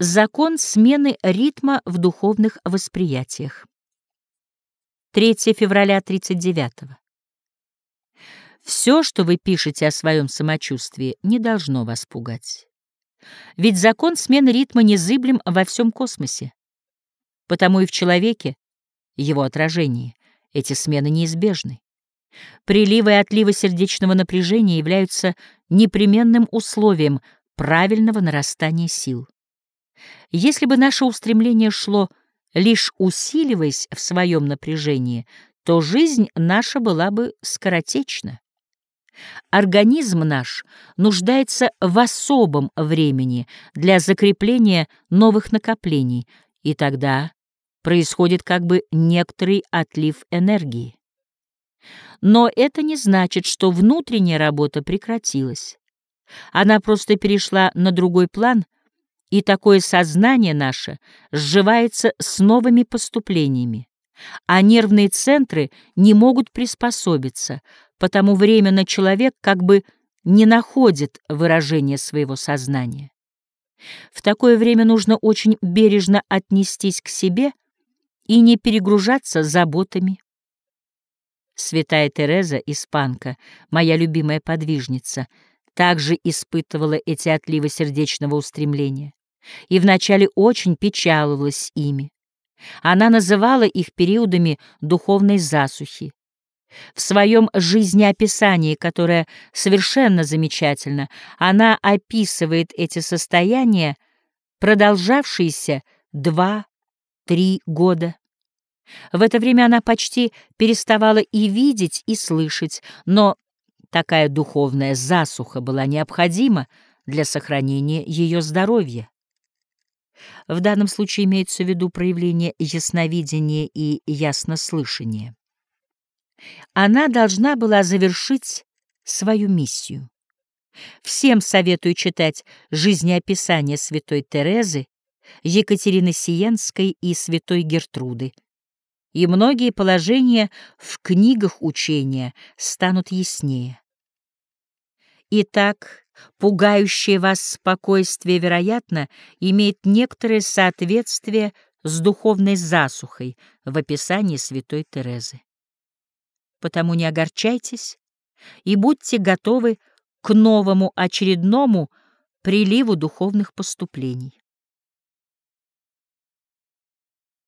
Закон смены ритма в духовных восприятиях. 3 февраля 39 -го. Все, что вы пишете о своем самочувствии, не должно вас пугать. Ведь закон смены ритма незыблем во всем космосе. Потому и в человеке, его отражении, эти смены неизбежны. Приливы и отливы сердечного напряжения являются непременным условием правильного нарастания сил. Если бы наше устремление шло, лишь усиливаясь в своем напряжении, то жизнь наша была бы скоротечна. Организм наш нуждается в особом времени для закрепления новых накоплений, и тогда происходит как бы некоторый отлив энергии. Но это не значит, что внутренняя работа прекратилась. Она просто перешла на другой план — и такое сознание наше сживается с новыми поступлениями, а нервные центры не могут приспособиться, потому временно человек как бы не находит выражения своего сознания. В такое время нужно очень бережно отнестись к себе и не перегружаться заботами. Святая Тереза, испанка, моя любимая подвижница, также испытывала эти отливы сердечного устремления и вначале очень печаловалась ими. Она называла их периодами духовной засухи. В своем жизнеописании, которое совершенно замечательно, она описывает эти состояния, продолжавшиеся два-три года. В это время она почти переставала и видеть, и слышать, но такая духовная засуха была необходима для сохранения ее здоровья. В данном случае имеется в виду проявление ясновидения и яснослышания. Она должна была завершить свою миссию. Всем советую читать жизнеописание святой Терезы, Екатерины Сиенской и святой Гертруды, и многие положения в книгах учения станут яснее. Итак, Пугающее вас спокойствие, вероятно, имеет некоторое соответствие с духовной засухой в описании святой Терезы. Потому не огорчайтесь и будьте готовы к новому очередному приливу духовных поступлений.